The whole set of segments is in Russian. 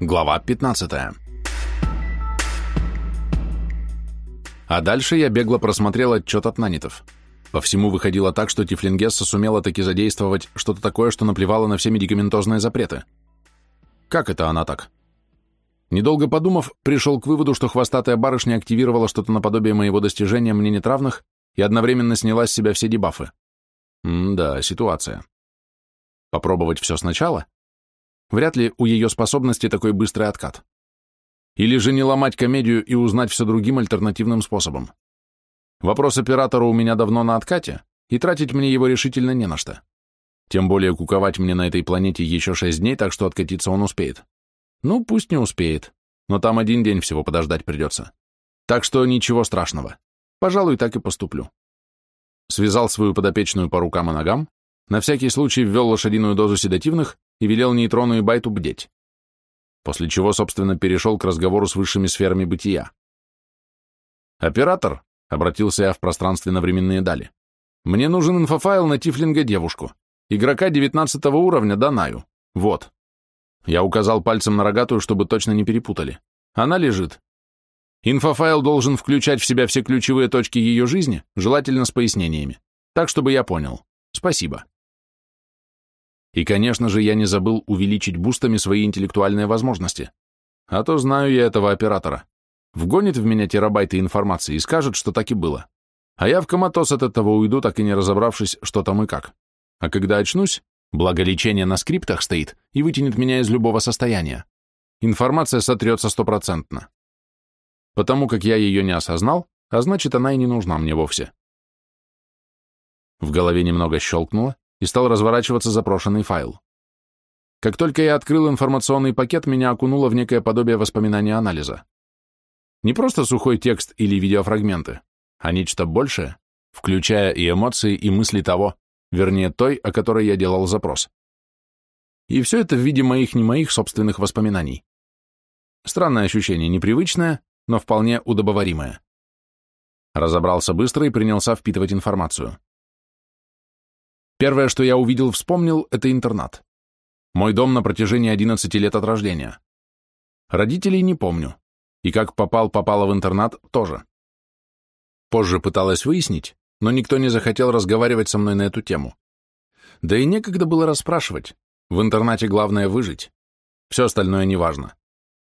Глава 15. А дальше я бегло просмотрел отчет от нанитов. По всему выходило так, что Тифлингесса сумела таки задействовать что-то такое, что наплевало на все медикаментозные запреты. Как это она так? Недолго подумав, пришел к выводу, что хвостатая барышня активировала что-то наподобие моего достижения мне нетравных и одновременно сняла с себя все дебафы. М-да, ситуация. Попробовать все сначала? Вряд ли у ее способности такой быстрый откат. Или же не ломать комедию и узнать все другим альтернативным способом. Вопрос оператора у меня давно на откате, и тратить мне его решительно не на что. Тем более куковать мне на этой планете еще шесть дней, так что откатиться он успеет. Ну, пусть не успеет, но там один день всего подождать придется. Так что ничего страшного. Пожалуй, так и поступлю. Связал свою подопечную по рукам и ногам, на всякий случай ввел лошадиную дозу седативных и велел нейтрону и байту бдеть. После чего, собственно, перешел к разговору с высшими сферами бытия. «Оператор», — обратился я в пространственно-временные дали, — «мне нужен инфофайл на Тифлинга девушку, игрока 19 уровня, Данаю. Вот». Я указал пальцем на рогатую, чтобы точно не перепутали. Она лежит. Инфофайл должен включать в себя все ключевые точки ее жизни, желательно с пояснениями. Так, чтобы я понял. Спасибо. И, конечно же, я не забыл увеличить бустами свои интеллектуальные возможности. А то знаю я этого оператора. Вгонит в меня терабайты информации и скажет, что так и было. А я в коматоз от этого уйду, так и не разобравшись, что там и как. А когда очнусь, благо лечение на скриптах стоит и вытянет меня из любого состояния. Информация сотрется стопроцентно. Потому как я ее не осознал, а значит, она и не нужна мне вовсе. В голове немного щелкнуло, и стал разворачиваться запрошенный файл. Как только я открыл информационный пакет, меня окунуло в некое подобие воспоминания анализа. Не просто сухой текст или видеофрагменты, а нечто большее, включая и эмоции, и мысли того, вернее той, о которой я делал запрос. И все это в виде моих не моих собственных воспоминаний. Странное ощущение, непривычное, но вполне удобоваримое. Разобрался быстро и принялся впитывать информацию. Первое, что я увидел, вспомнил, это интернат. Мой дом на протяжении 11 лет от рождения. Родителей не помню. И как попал, попала в интернат, тоже. Позже пыталась выяснить, но никто не захотел разговаривать со мной на эту тему. Да и некогда было расспрашивать. В интернате главное выжить. Все остальное неважно.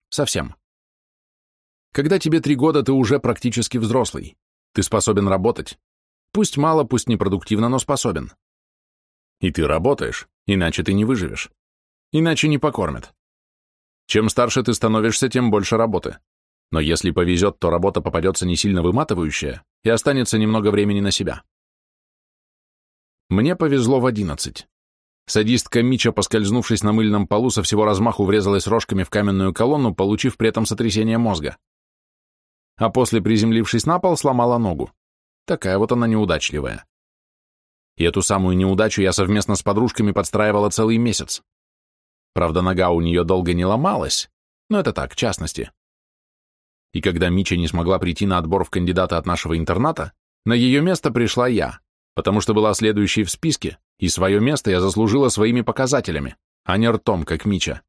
Совсем. Когда тебе три года, ты уже практически взрослый. Ты способен работать. Пусть мало, пусть непродуктивно, но способен. И ты работаешь, иначе ты не выживешь. Иначе не покормят. Чем старше ты становишься, тем больше работы. Но если повезет, то работа попадется не сильно выматывающая и останется немного времени на себя. Мне повезло в одиннадцать. Садистка Мича, поскользнувшись на мыльном полу, со всего размаху врезалась рожками в каменную колонну, получив при этом сотрясение мозга. А после, приземлившись на пол, сломала ногу. Такая вот она неудачливая. И эту самую неудачу я совместно с подружками подстраивала целый месяц. Правда, нога у нее долго не ломалась, но это так, в частности. И когда Мича не смогла прийти на отбор в кандидата от нашего интерната, на ее место пришла я, потому что была следующей в списке, и свое место я заслужила своими показателями, а не ртом, как Мича.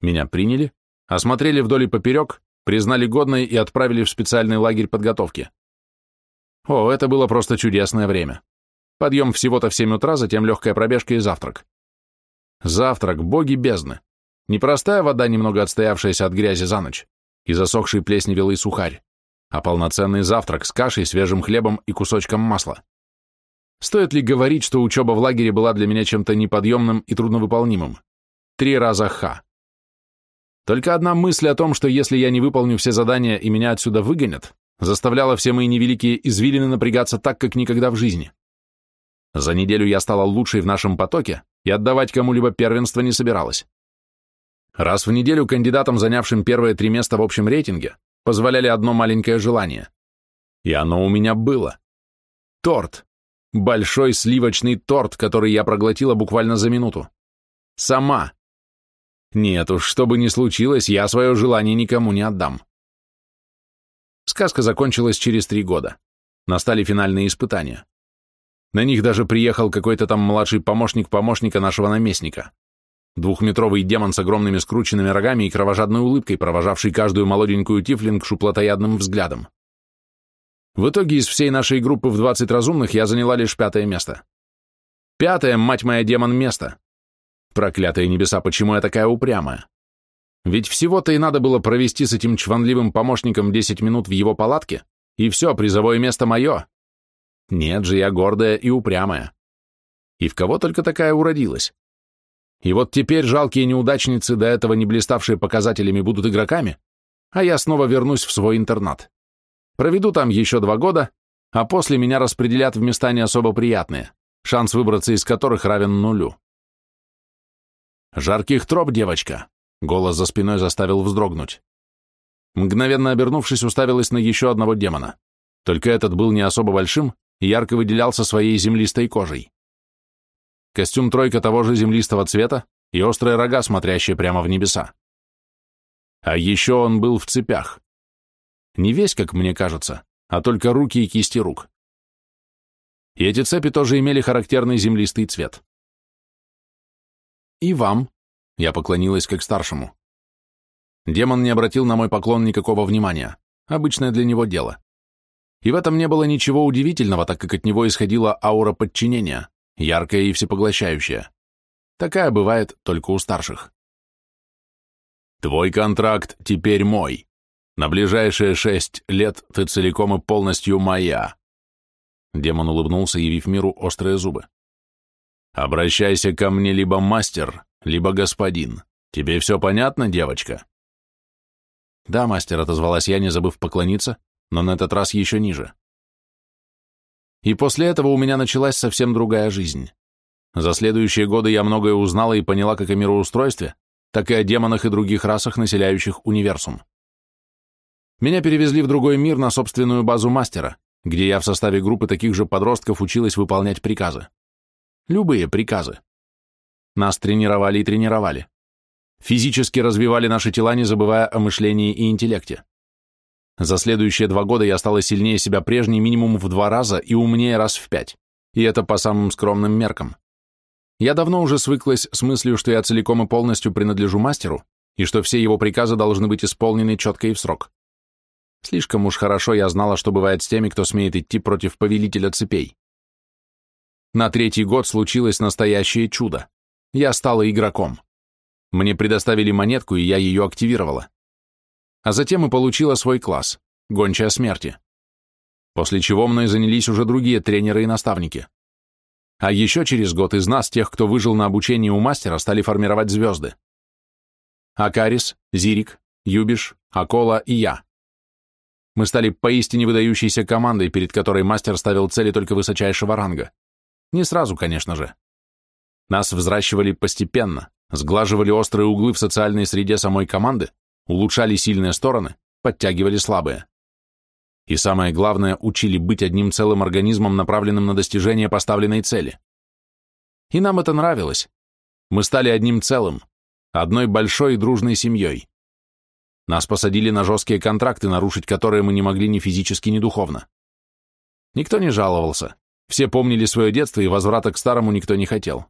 Меня приняли, осмотрели вдоль и поперек, признали годной и отправили в специальный лагерь подготовки. О, это было просто чудесное время. Подъем всего-то в 7 утра, затем легкая пробежка и завтрак. Завтрак, боги бездны. Не простая вода, немного отстоявшаяся от грязи за ночь, и засохший плесневелый сухарь, а полноценный завтрак с кашей, свежим хлебом и кусочком масла. Стоит ли говорить, что учеба в лагере была для меня чем-то неподъемным и трудновыполнимым? Три раза ха. Только одна мысль о том, что если я не выполню все задания и меня отсюда выгонят, заставляла все мои невеликие извилины напрягаться так, как никогда в жизни. За неделю я стала лучшей в нашем потоке и отдавать кому-либо первенство не собиралась. Раз в неделю кандидатам, занявшим первые три места в общем рейтинге, позволяли одно маленькое желание. И оно у меня было. Торт. Большой сливочный торт, который я проглотила буквально за минуту. Сама. Нет уж, что бы ни случилось, я свое желание никому не отдам. Сказка закончилась через три года. Настали финальные испытания. На них даже приехал какой-то там младший помощник помощника нашего наместника. двухметровый демон с огромными скрученными рогами и кровожадной улыбкой, провожавший каждую молоденькую тифлинг плотоядным взглядом. В итоге из всей нашей группы в 20 разумных я заняла лишь пятое место. Пятое, мать моя, демон, место. Проклятые небеса, почему я такая упрямая? Ведь всего-то и надо было провести с этим чванливым помощником 10 минут в его палатке, и все, призовое место мое. Нет же, я гордая и упрямая. И в кого только такая уродилась. И вот теперь жалкие неудачницы, до этого не блиставшие показателями, будут игроками, а я снова вернусь в свой интернат. Проведу там еще два года, а после меня распределят в места не особо приятные, шанс выбраться из которых равен нулю. «Жарких троп, девочка!» — голос за спиной заставил вздрогнуть. Мгновенно обернувшись, уставилась на еще одного демона. Только этот был не особо большим ярко выделялся своей землистой кожей. Костюм тройка того же землистого цвета и острые рога, смотрящие прямо в небеса. А еще он был в цепях. Не весь, как мне кажется, а только руки и кисти рук. И эти цепи тоже имели характерный землистый цвет. «И вам», — я поклонилась как старшему. Демон не обратил на мой поклон никакого внимания, обычное для него дело. И в этом не было ничего удивительного, так как от него исходила аура подчинения, яркая и всепоглощающая. Такая бывает только у старших. «Твой контракт теперь мой», на ближайшие шесть лет ты целиком и полностью моя. Демон улыбнулся, явив миру острые зубы. Обращайся ко мне либо мастер, либо господин. Тебе все понятно, девочка? Да, мастер, отозвалась я, не забыв поклониться, но на этот раз еще ниже. И после этого у меня началась совсем другая жизнь. За следующие годы я многое узнала и поняла как о мироустройстве, так и о демонах и других расах, населяющих универсум. Меня перевезли в другой мир на собственную базу мастера, где я в составе группы таких же подростков училась выполнять приказы. Любые приказы. Нас тренировали и тренировали. Физически развивали наши тела, не забывая о мышлении и интеллекте. За следующие два года я стала сильнее себя прежней минимум в два раза и умнее раз в пять. И это по самым скромным меркам. Я давно уже свыклась с мыслью, что я целиком и полностью принадлежу мастеру, и что все его приказы должны быть исполнены четко и в срок. Слишком уж хорошо я знала, что бывает с теми, кто смеет идти против повелителя цепей. На третий год случилось настоящее чудо. Я стала игроком. Мне предоставили монетку, и я ее активировала. А затем и получила свой класс — гончая смерти. После чего мной занялись уже другие тренеры и наставники. А еще через год из нас, тех, кто выжил на обучении у мастера, стали формировать звезды. Акарис, Зирик, Юбиш, Акола и я. Мы стали поистине выдающейся командой, перед которой мастер ставил цели только высочайшего ранга. Не сразу, конечно же. Нас взращивали постепенно, сглаживали острые углы в социальной среде самой команды, улучшали сильные стороны, подтягивали слабые. И самое главное, учили быть одним целым организмом, направленным на достижение поставленной цели. И нам это нравилось. Мы стали одним целым, одной большой и дружной семьей. Нас посадили на жесткие контракты, нарушить которые мы не могли ни физически, ни духовно. Никто не жаловался. Все помнили свое детство, и возврата к старому никто не хотел.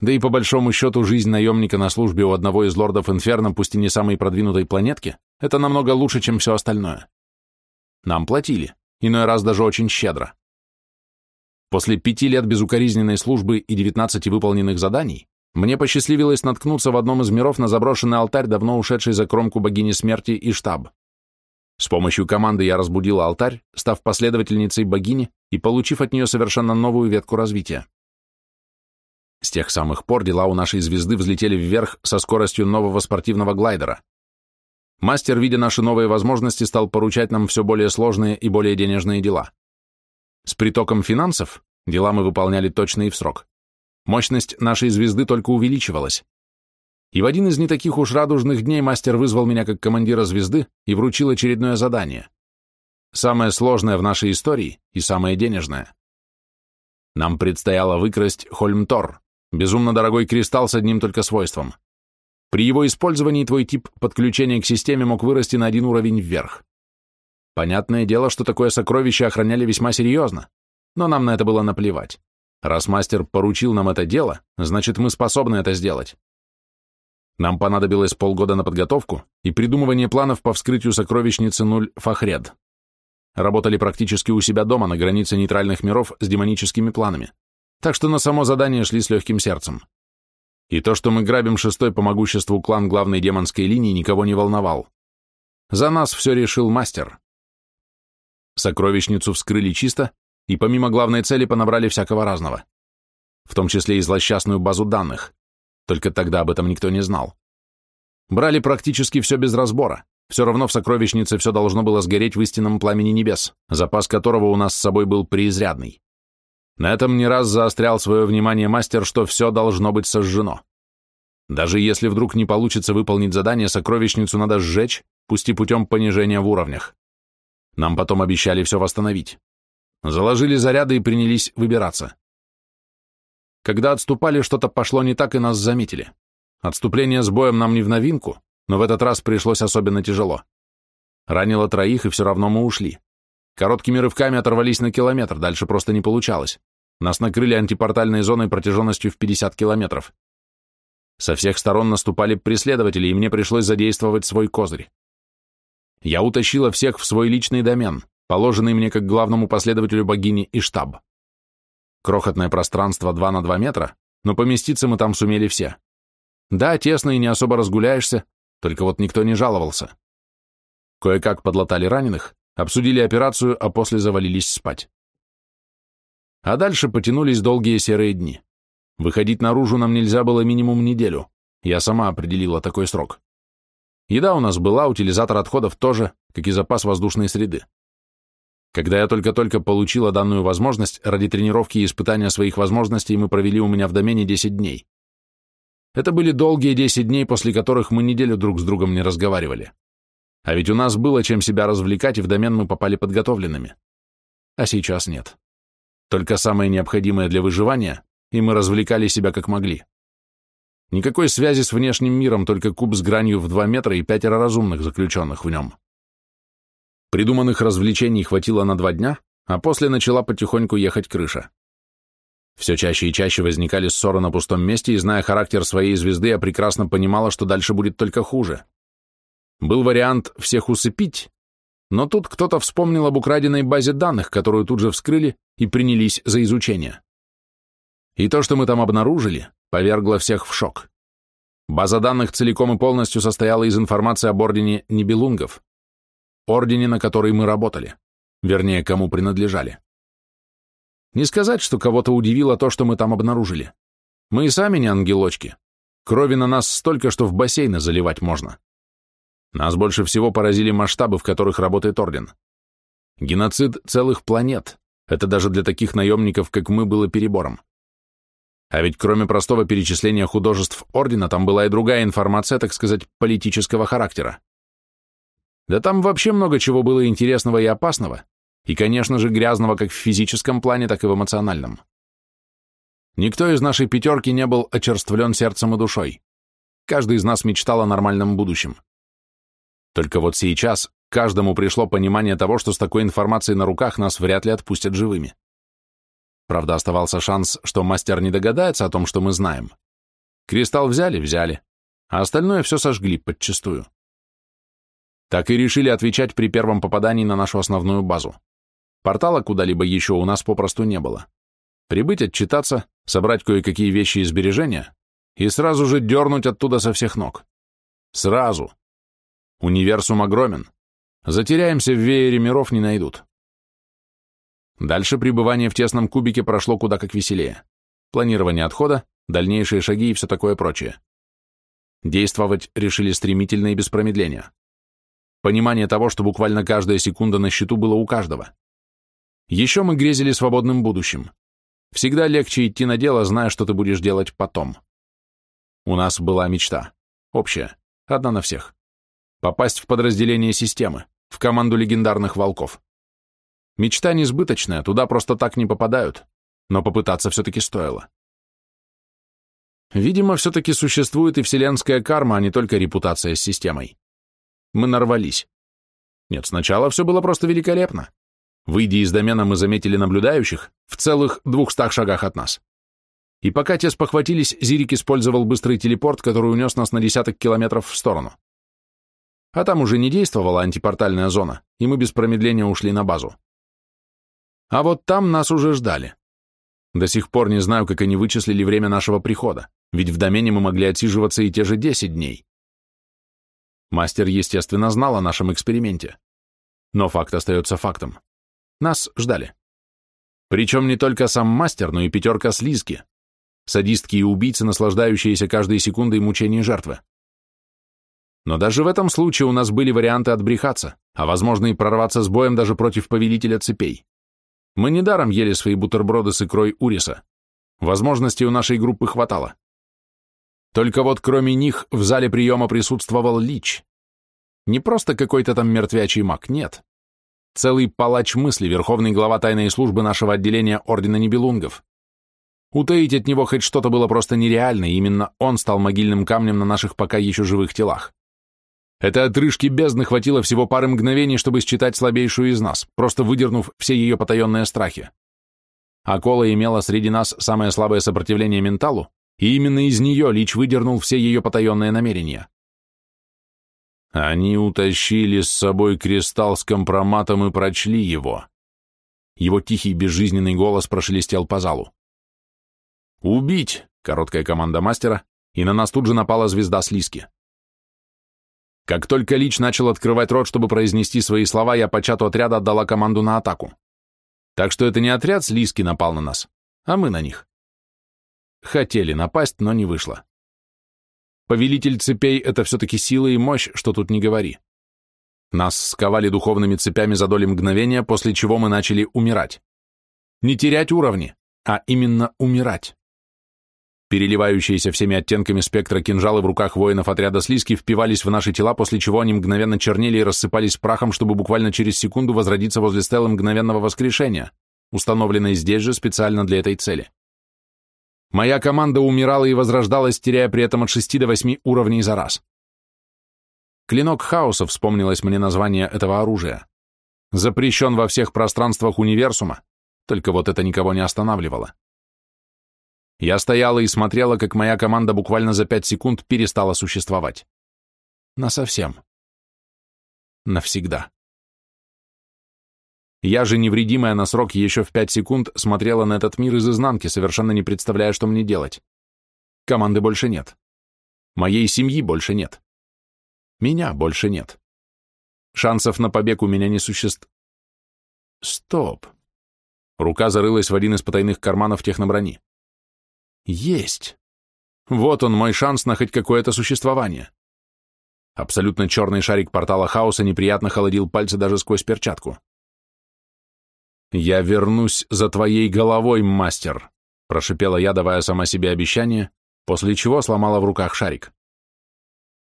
Да и по большому счету жизнь наемника на службе у одного из лордов Инферно, пусть и не самой продвинутой планетки, это намного лучше, чем все остальное. Нам платили, иной раз даже очень щедро. После пяти лет безукоризненной службы и девятнадцати выполненных заданий мне посчастливилось наткнуться в одном из миров на заброшенный алтарь, давно ушедший за кромку богини смерти и штаб. С помощью команды я разбудила алтарь, став последовательницей богини и получив от нее совершенно новую ветку развития. С тех самых пор дела у нашей звезды взлетели вверх со скоростью нового спортивного глайдера. Мастер, видя наши новые возможности, стал поручать нам все более сложные и более денежные дела. С притоком финансов дела мы выполняли точно и в срок. Мощность нашей звезды только увеличивалась. И в один из не таких уж радужных дней мастер вызвал меня как командира звезды и вручил очередное задание. Самое сложное в нашей истории и самое денежное. Нам предстояло выкрасть Хольмтор, безумно дорогой кристалл с одним только свойством. При его использовании твой тип подключения к системе мог вырасти на один уровень вверх. Понятное дело, что такое сокровище охраняли весьма серьезно, но нам на это было наплевать. Раз мастер поручил нам это дело, значит, мы способны это сделать. Нам понадобилось полгода на подготовку и придумывание планов по вскрытию сокровищницы нуль Фахред. Работали практически у себя дома на границе нейтральных миров с демоническими планами, так что на само задание шли с легким сердцем. И то, что мы грабим шестой по могуществу клан главной демонской линии, никого не волновал. За нас все решил мастер. Сокровищницу вскрыли чисто, и помимо главной цели понабрали всякого разного, в том числе и злосчастную базу данных, только тогда об этом никто не знал. Брали практически все без разбора, все равно в сокровищнице все должно было сгореть в истинном пламени небес, запас которого у нас с собой был преизрядный. На этом не раз заострял свое внимание мастер, что все должно быть сожжено. Даже если вдруг не получится выполнить задание, сокровищницу надо сжечь, пусть и путем понижения в уровнях. Нам потом обещали все восстановить. Заложили заряды и принялись выбираться. Когда отступали, что-то пошло не так, и нас заметили. Отступление с боем нам не в новинку, но в этот раз пришлось особенно тяжело. Ранило троих, и все равно мы ушли. Короткими рывками оторвались на километр, дальше просто не получалось. Нас накрыли антипортальной зоной протяженностью в 50 километров. Со всех сторон наступали преследователи, и мне пришлось задействовать свой козырь. Я утащила всех в свой личный домен, положенный мне как главному последователю богини и штаб. Крохотное пространство 2 на 2 метра, но поместиться мы там сумели все. Да, тесно и не особо разгуляешься, только вот никто не жаловался. Кое-как подлатали раненых, обсудили операцию, а после завалились спать. А дальше потянулись долгие серые дни. Выходить наружу нам нельзя было минимум неделю. Я сама определила такой срок. Еда у нас была, утилизатор отходов тоже, как и запас воздушной среды. Когда я только-только получила данную возможность, ради тренировки и испытания своих возможностей мы провели у меня в домене 10 дней. Это были долгие 10 дней, после которых мы неделю друг с другом не разговаривали. А ведь у нас было чем себя развлекать, и в домен мы попали подготовленными. А сейчас нет. Только самое необходимое для выживания, и мы развлекали себя как могли. Никакой связи с внешним миром, только куб с гранью в 2 метра и пятеро разумных, заключенных в нем. Придуманных развлечений хватило на два дня, а после начала потихоньку ехать крыша. Все чаще и чаще возникали ссоры на пустом месте, и, зная характер своей звезды, я прекрасно понимала, что дальше будет только хуже. Был вариант всех усыпить, но тут кто-то вспомнил об украденной базе данных, которую тут же вскрыли и принялись за изучение. И то, что мы там обнаружили, повергло всех в шок. База данных целиком и полностью состояла из информации об ордене Нибелунгов, ордене, на который мы работали, вернее, кому принадлежали. Не сказать, что кого-то удивило то, что мы там обнаружили. Мы и сами не ангелочки. Крови на нас столько, что в бассейны заливать можно. Нас больше всего поразили масштабы, в которых работает Орден. Геноцид целых планет. Это даже для таких наемников, как мы, было перебором. А ведь кроме простого перечисления художеств Ордена, там была и другая информация, так сказать, политического характера. Да там вообще много чего было интересного и опасного, и, конечно же, грязного как в физическом плане, так и в эмоциональном. Никто из нашей пятерки не был очерствлен сердцем и душой. Каждый из нас мечтал о нормальном будущем. Только вот сейчас каждому пришло понимание того, что с такой информацией на руках нас вряд ли отпустят живыми. Правда, оставался шанс, что мастер не догадается о том, что мы знаем. Кристалл взяли, взяли, а остальное все сожгли подчистую. Так и решили отвечать при первом попадании на нашу основную базу. Портала куда-либо еще у нас попросту не было. Прибыть, отчитаться, собрать кое-какие вещи и сбережения и сразу же дернуть оттуда со всех ног. Сразу. Универсум огромен. Затеряемся в веере миров не найдут. Дальше пребывание в тесном кубике прошло куда как веселее. Планирование отхода, дальнейшие шаги и все такое прочее. Действовать решили стремительно и без промедления. Понимание того, что буквально каждая секунда на счету было у каждого. Еще мы грезили свободным будущим. Всегда легче идти на дело, зная, что ты будешь делать потом. У нас была мечта. Общая. Одна на всех попасть в подразделение системы, в команду легендарных волков. Мечта несбыточная, туда просто так не попадают, но попытаться все-таки стоило. Видимо, все-таки существует и вселенская карма, а не только репутация с системой. Мы нарвались. Нет, сначала все было просто великолепно. Выйдя из домена, мы заметили наблюдающих в целых двухстах шагах от нас. И пока те спохватились, Зирик использовал быстрый телепорт, который унес нас на десяток километров в сторону. А там уже не действовала антипортальная зона, и мы без промедления ушли на базу. А вот там нас уже ждали. До сих пор не знаю, как они вычислили время нашего прихода, ведь в домене мы могли отсиживаться и те же 10 дней. Мастер, естественно, знал о нашем эксперименте. Но факт остается фактом. Нас ждали. Причем не только сам мастер, но и пятерка слизки, садистки и убийцы, наслаждающиеся каждой секундой мучений жертвы. Но даже в этом случае у нас были варианты отбрехаться, а возможно и прорваться с боем даже против повелителя цепей. Мы недаром ели свои бутерброды с икрой Уриса. Возможностей у нашей группы хватало. Только вот кроме них в зале приема присутствовал Лич. Не просто какой-то там мертвячий маг, нет. Целый палач мысли, верховный глава тайной службы нашего отделения Ордена Нибелунгов. Утаить от него хоть что-то было просто нереально, и именно он стал могильным камнем на наших пока еще живых телах. Это отрыжки бездны хватило всего пары мгновений, чтобы считать слабейшую из нас, просто выдернув все ее потаенные страхи. Акола имела среди нас самое слабое сопротивление менталу, и именно из нее Лич выдернул все ее потаенные намерения. Они утащили с собой кристалл с компроматом и прочли его. Его тихий безжизненный голос прошелестел по залу. «Убить!» — короткая команда мастера, и на нас тут же напала звезда Слизки. Как только Лич начал открывать рот, чтобы произнести свои слова, я по чату отряда отдала команду на атаку. Так что это не отряд Слизки напал на нас, а мы на них. Хотели напасть, но не вышло. Повелитель цепей — это все-таки сила и мощь, что тут не говори. Нас сковали духовными цепями за доли мгновения, после чего мы начали умирать. Не терять уровни, а именно умирать. Переливающиеся всеми оттенками спектра кинжалы в руках воинов отряда Слизки впивались в наши тела, после чего они мгновенно чернели и рассыпались прахом, чтобы буквально через секунду возродиться возле стелы мгновенного воскрешения, установленной здесь же специально для этой цели. Моя команда умирала и возрождалась, теряя при этом от 6 до 8 уровней за раз. Клинок хаоса, вспомнилось мне название этого оружия. Запрещен во всех пространствах универсума, только вот это никого не останавливало. Я стояла и смотрела, как моя команда буквально за пять секунд перестала существовать. Насовсем. Навсегда. Я же, невредимая на срок еще в пять секунд, смотрела на этот мир из изнанки, совершенно не представляя, что мне делать. Команды больше нет. Моей семьи больше нет. Меня больше нет. Шансов на побег у меня не существ... Стоп. Рука зарылась в один из потайных карманов техноброни. Есть. Вот он, мой шанс на хоть какое-то существование. Абсолютно черный шарик портала хаоса неприятно холодил пальцы даже сквозь перчатку. «Я вернусь за твоей головой, мастер», — прошипела я, давая сама себе обещание, после чего сломала в руках шарик.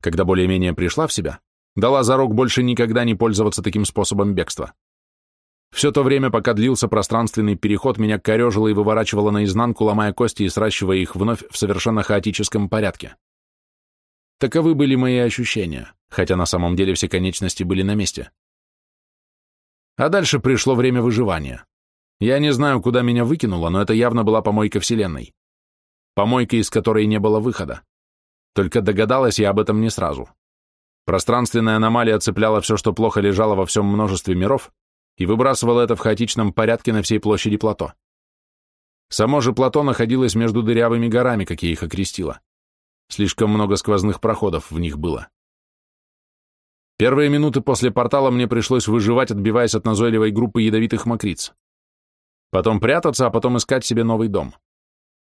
Когда более-менее пришла в себя, дала зарок больше никогда не пользоваться таким способом бегства. Все то время, пока длился пространственный переход, меня корежило и выворачивало наизнанку, ломая кости и сращивая их вновь в совершенно хаотическом порядке. Таковы были мои ощущения, хотя на самом деле все конечности были на месте. А дальше пришло время выживания. Я не знаю, куда меня выкинуло, но это явно была помойка Вселенной. Помойка, из которой не было выхода. Только догадалась я об этом не сразу. Пространственная аномалия цепляла все, что плохо лежало во всем множестве миров, и выбрасывала это в хаотичном порядке на всей площади плато. Само же плато находилось между дырявыми горами, как я их окрестила. Слишком много сквозных проходов в них было. Первые минуты после портала мне пришлось выживать, отбиваясь от назойливой группы ядовитых мокриц. Потом прятаться, а потом искать себе новый дом.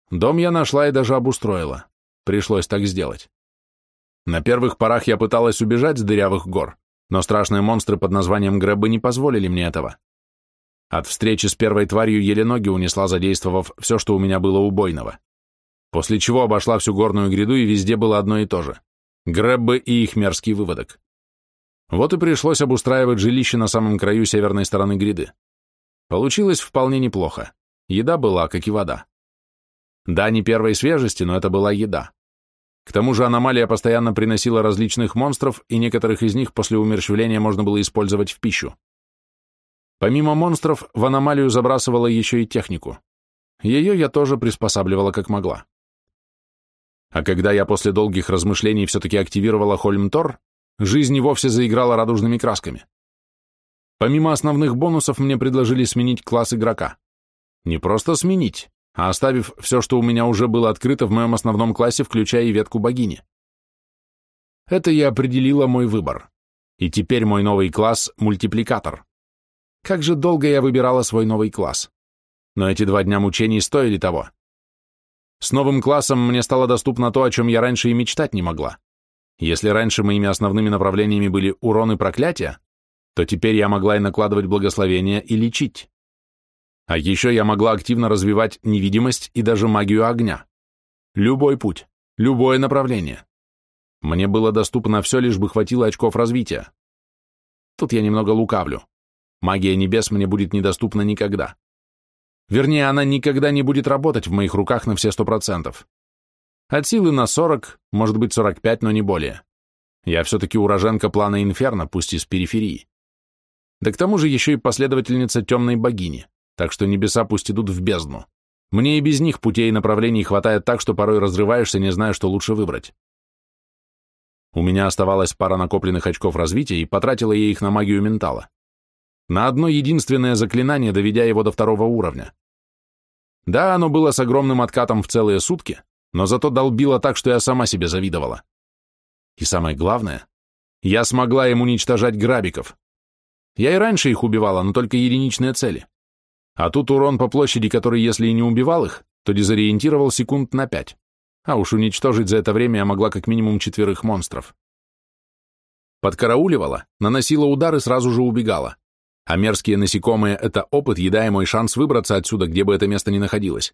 Дом я нашла и даже обустроила. Пришлось так сделать. На первых порах я пыталась убежать с дырявых гор, но страшные монстры под названием Грэббы не позволили мне этого. От встречи с первой тварью еле ноги унесла, задействовав все, что у меня было убойного. После чего обошла всю горную гряду, и везде было одно и то же. Грэббы и их мерзкий выводок. Вот и пришлось обустраивать жилище на самом краю северной стороны гряды. Получилось вполне неплохо. Еда была, как и вода. Да, не первой свежести, но это была еда. К тому же аномалия постоянно приносила различных монстров, и некоторых из них после умерщвления можно было использовать в пищу. Помимо монстров, в аномалию забрасывала еще и технику. Ее я тоже приспосабливала как могла. А когда я после долгих размышлений все-таки активировала Хольмтор, жизнь и вовсе заиграла радужными красками. Помимо основных бонусов мне предложили сменить класс игрока. Не просто сменить, а оставив все, что у меня уже было открыто в моем основном классе, включая и ветку богини. Это и определило мой выбор. И теперь мой новый класс — мультипликатор. Как же долго я выбирала свой новый класс. Но эти два дня мучений стоили того. С новым классом мне стало доступно то, о чем я раньше и мечтать не могла. Если раньше моими основными направлениями были урон и проклятия, то теперь я могла и накладывать благословения и лечить. А еще я могла активно развивать невидимость и даже магию огня. Любой путь, любое направление. Мне было доступно все, лишь бы хватило очков развития. Тут я немного лукавлю. Магия небес мне будет недоступна никогда. Вернее, она никогда не будет работать в моих руках на все сто процентов. От силы на 40, может быть 45, но не более. Я все-таки уроженка плана Инферно, пусть и с периферии. Да к тому же еще и последовательница темной богини, так что небеса пусть идут в бездну. Мне и без них путей и направлений хватает так, что порой разрываешься, не зная, что лучше выбрать. У меня оставалась пара накопленных очков развития, и потратила я их на магию ментала на одно единственное заклинание, доведя его до второго уровня. Да, оно было с огромным откатом в целые сутки, но зато долбило так, что я сама себе завидовала. И самое главное, я смогла им уничтожать грабиков. Я и раньше их убивала, но только единичные цели. А тут урон по площади, который, если и не убивал их, то дезориентировал секунд на пять. А уж уничтожить за это время я могла как минимум четверых монстров. Подкарауливала, наносила удар и сразу же убегала. А мерзкие насекомые — это опыт, еда и шанс выбраться отсюда, где бы это место ни находилось.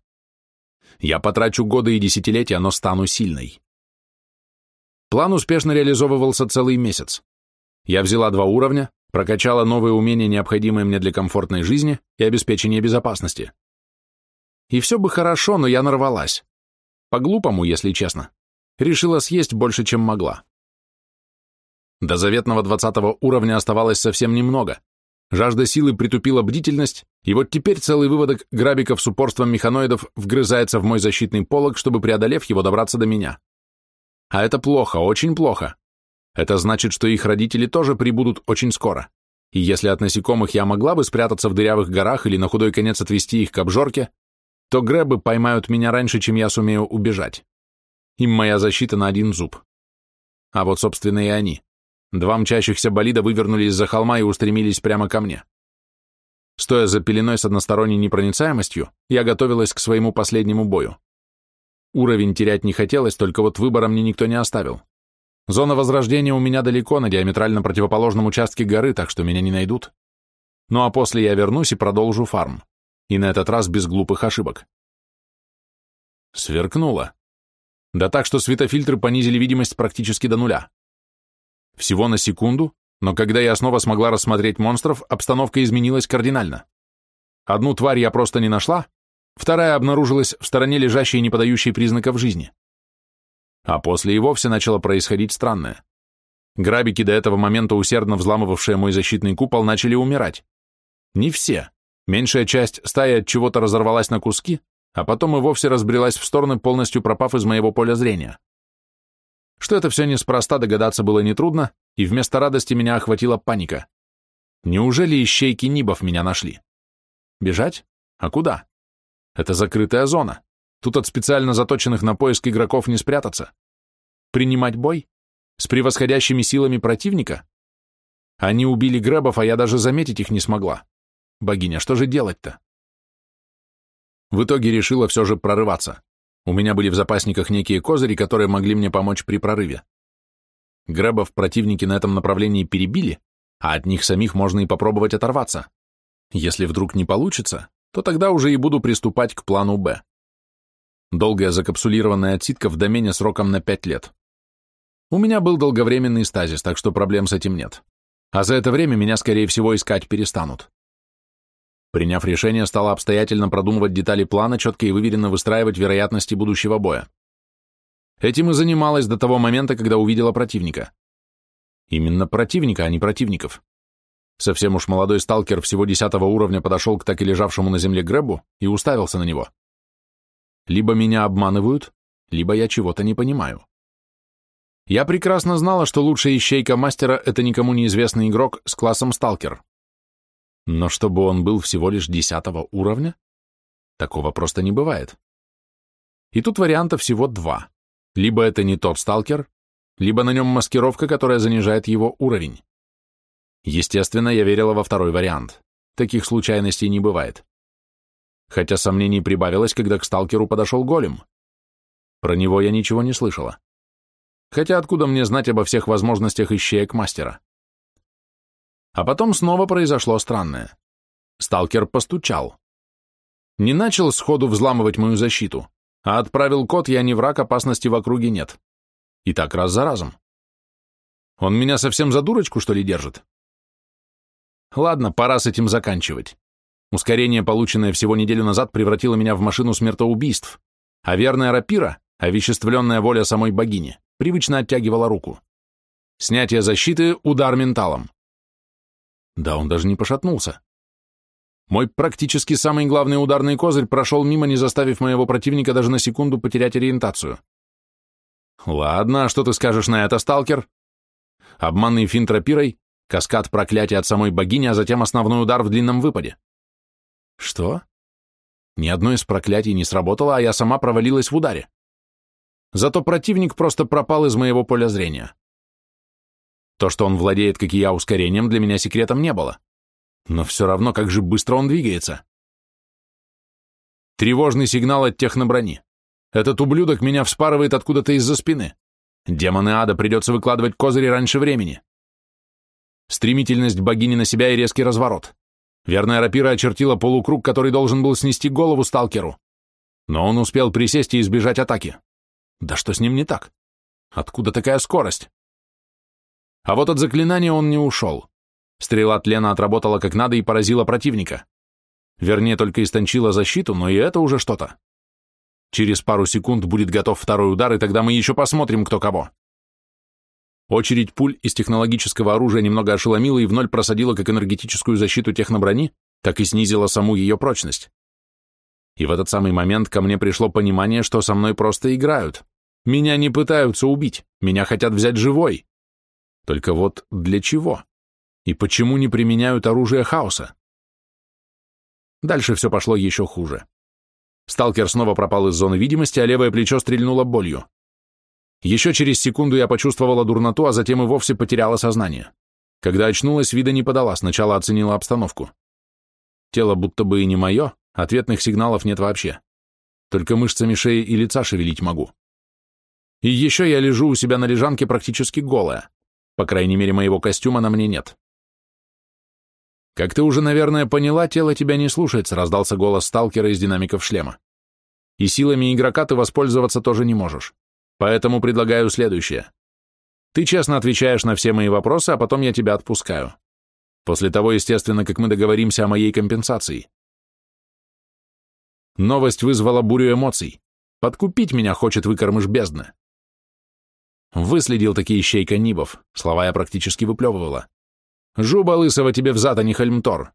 Я потрачу годы и десятилетия, но стану сильной. План успешно реализовывался целый месяц. Я взяла два уровня, прокачала новые умения, необходимые мне для комфортной жизни и обеспечения безопасности. И все бы хорошо, но я нарвалась. По-глупому, если честно. Решила съесть больше, чем могла. До заветного двадцатого уровня оставалось совсем немного. Жажда силы притупила бдительность, и вот теперь целый выводок грабиков с упорством механоидов вгрызается в мой защитный полог, чтобы, преодолев его, добраться до меня. А это плохо, очень плохо. Это значит, что их родители тоже прибудут очень скоро. И если от насекомых я могла бы спрятаться в дырявых горах или на худой конец отвести их к обжорке, то грэбы поймают меня раньше, чем я сумею убежать. Им моя защита на один зуб. А вот, собственно, и они. Два мчащихся болида вывернулись за холма и устремились прямо ко мне. Стоя за пеленой с односторонней непроницаемостью, я готовилась к своему последнему бою. Уровень терять не хотелось, только вот выбора мне никто не оставил. Зона возрождения у меня далеко, на диаметрально противоположном участке горы, так что меня не найдут. Ну а после я вернусь и продолжу фарм. И на этот раз без глупых ошибок. Сверкнуло. Да так, что светофильтры понизили видимость практически до нуля. Всего на секунду, но когда я снова смогла рассмотреть монстров, обстановка изменилась кардинально. Одну тварь я просто не нашла, вторая обнаружилась в стороне лежащей и не подающей признаков жизни. А после и вовсе начало происходить странное. Грабики, до этого момента усердно взламывавшие мой защитный купол, начали умирать. Не все. Меньшая часть стаи от чего-то разорвалась на куски, а потом и вовсе разбрелась в стороны, полностью пропав из моего поля зрения. Что это все неспроста, догадаться было нетрудно, и вместо радости меня охватила паника. Неужели ищейки Нибов меня нашли? Бежать? А куда? Это закрытая зона. Тут от специально заточенных на поиск игроков не спрятаться. Принимать бой? С превосходящими силами противника? Они убили грэбов, а я даже заметить их не смогла. Богиня, что же делать-то? В итоге решила все же прорываться. У меня были в запасниках некие козыри, которые могли мне помочь при прорыве. Грэбов противники на этом направлении перебили, а от них самих можно и попробовать оторваться. Если вдруг не получится, то тогда уже и буду приступать к плану «Б». Долгая закапсулированная отсидка в домене сроком на 5 лет. У меня был долговременный стазис, так что проблем с этим нет. А за это время меня, скорее всего, искать перестанут. Приняв решение, стала обстоятельно продумывать детали плана, четко и выверенно выстраивать вероятности будущего боя. Этим и занималась до того момента, когда увидела противника. Именно противника, а не противников. Совсем уж молодой сталкер всего десятого уровня подошел к так и лежавшему на земле Грэбу и уставился на него. Либо меня обманывают, либо я чего-то не понимаю. Я прекрасно знала, что лучшая ищейка мастера — это никому неизвестный игрок с классом сталкер. Но чтобы он был всего лишь десятого уровня? Такого просто не бывает. И тут вариантов всего два. Либо это не тот сталкер, либо на нем маскировка, которая занижает его уровень. Естественно, я верила во второй вариант. Таких случайностей не бывает. Хотя сомнений прибавилось, когда к сталкеру подошел голем. Про него я ничего не слышала. Хотя откуда мне знать обо всех возможностях ищеек мастера? А потом снова произошло странное. Сталкер постучал. Не начал сходу взламывать мою защиту, а отправил код «Я не враг, опасности в округе нет». И так раз за разом. Он меня совсем за дурочку, что ли, держит? Ладно, пора с этим заканчивать. Ускорение, полученное всего неделю назад, превратило меня в машину смертоубийств, а верная рапира, овеществленная воля самой богини, привычно оттягивала руку. Снятие защиты, удар менталом. Да, он даже не пошатнулся. Мой практически самый главный ударный козырь прошел мимо, не заставив моего противника даже на секунду потерять ориентацию. Ладно, а что ты скажешь на это, сталкер? Обманный финт рапирой, каскад проклятия от самой богини, а затем основной удар в длинном выпаде. Что? Ни одно из проклятий не сработало, а я сама провалилась в ударе. Зато противник просто пропал из моего поля зрения. То, что он владеет, как и я, ускорением, для меня секретом не было. Но все равно, как же быстро он двигается. Тревожный сигнал от техноброни. Этот ублюдок меня вспарывает откуда-то из-за спины. Демоны ада придется выкладывать козыри раньше времени. Стремительность богини на себя и резкий разворот. Верная рапира очертила полукруг, который должен был снести голову сталкеру. Но он успел присесть и избежать атаки. Да что с ним не так? Откуда такая скорость? А вот от заклинания он не ушел. Стрела тлена отработала как надо и поразила противника. Вернее, только истончила защиту, но и это уже что-то. Через пару секунд будет готов второй удар, и тогда мы еще посмотрим, кто кого. Очередь пуль из технологического оружия немного ошеломила и в ноль просадила как энергетическую защиту техноброни, так и снизила саму ее прочность. И в этот самый момент ко мне пришло понимание, что со мной просто играют. Меня не пытаются убить, меня хотят взять живой. Только вот для чего? И почему не применяют оружие хаоса? Дальше все пошло еще хуже. Сталкер снова пропал из зоны видимости, а левое плечо стрельнуло болью. Еще через секунду я почувствовала дурноту, а затем и вовсе потеряла сознание. Когда очнулась, вида не подала, сначала оценила обстановку. Тело будто бы и не мое, ответных сигналов нет вообще. Только мышцами шеи и лица шевелить могу. И еще я лежу у себя на лежанке практически голая. По крайней мере, моего костюма на мне нет. «Как ты уже, наверное, поняла, тело тебя не слушается», — раздался голос сталкера из динамиков шлема. «И силами игрока ты воспользоваться тоже не можешь. Поэтому предлагаю следующее. Ты честно отвечаешь на все мои вопросы, а потом я тебя отпускаю. После того, естественно, как мы договоримся о моей компенсации». Новость вызвала бурю эмоций. Подкупить меня хочет выкормыш бездны. Выследил такие ищейка Нибов, слова я практически выплевывала. Жуба лысого тебе взад, а не Хельмтор.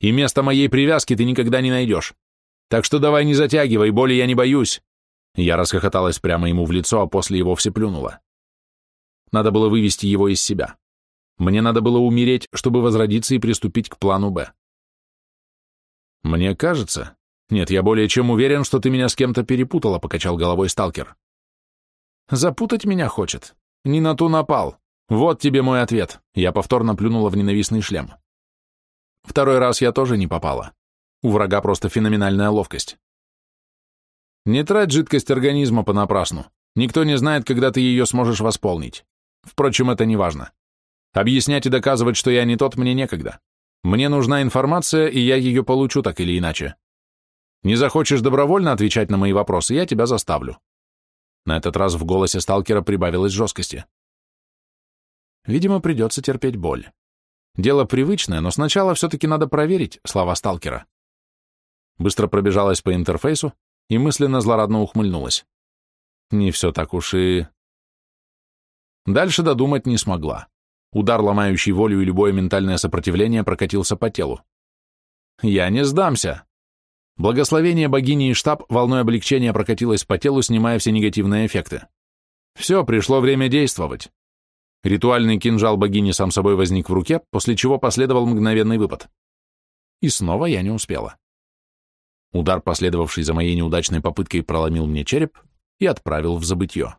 И место моей привязки ты никогда не найдешь. Так что давай не затягивай, боли я не боюсь. Я расхохоталась прямо ему в лицо, а после его вовсе плюнула. Надо было вывести его из себя. Мне надо было умереть, чтобы возродиться и приступить к плану «Б». Мне кажется... Нет, я более чем уверен, что ты меня с кем-то перепутала, покачал головой сталкер. Запутать меня хочет. Не на ту напал. Вот тебе мой ответ. Я повторно плюнула в ненавистный шлем. Второй раз я тоже не попала. У врага просто феноменальная ловкость. Не трать жидкость организма понапрасну. Никто не знает, когда ты ее сможешь восполнить. Впрочем, это не важно. Объяснять и доказывать, что я не тот, мне некогда. Мне нужна информация, и я ее получу так или иначе. Не захочешь добровольно отвечать на мои вопросы, я тебя заставлю. На этот раз в голосе сталкера прибавилось жесткости. Видимо, придется терпеть боль. Дело привычное, но сначала все-таки надо проверить слова сталкера. Быстро пробежалась по интерфейсу и мысленно злорадно ухмыльнулась. Не все так уж и... Дальше додумать не смогла. Удар, ломающий волю и любое ментальное сопротивление, прокатился по телу. «Я не сдамся!» Благословение богини и штаб волной облегчения прокатилось по телу, снимая все негативные эффекты. Все, пришло время действовать. Ритуальный кинжал богини сам собой возник в руке, после чего последовал мгновенный выпад. И снова я не успела. Удар, последовавший за моей неудачной попыткой, проломил мне череп и отправил в забытье.